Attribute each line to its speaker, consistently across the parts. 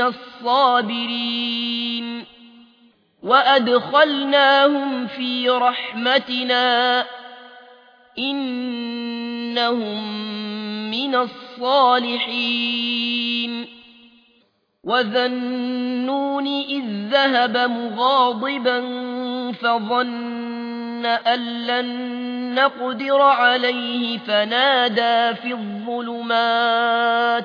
Speaker 1: الصابرين وأدخلناهم في رحمتنا إنهم من الصالحين وذنون إذ ذهب مغاضبا فظن أن لن نقدر عليه فنادى في الظلمات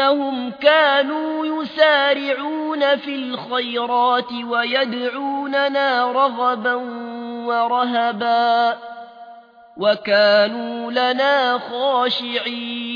Speaker 1: إنهم كانوا يسارعون في الخيرات ويدعوننا رغبا ورهبا وكانوا لنا خاشعين.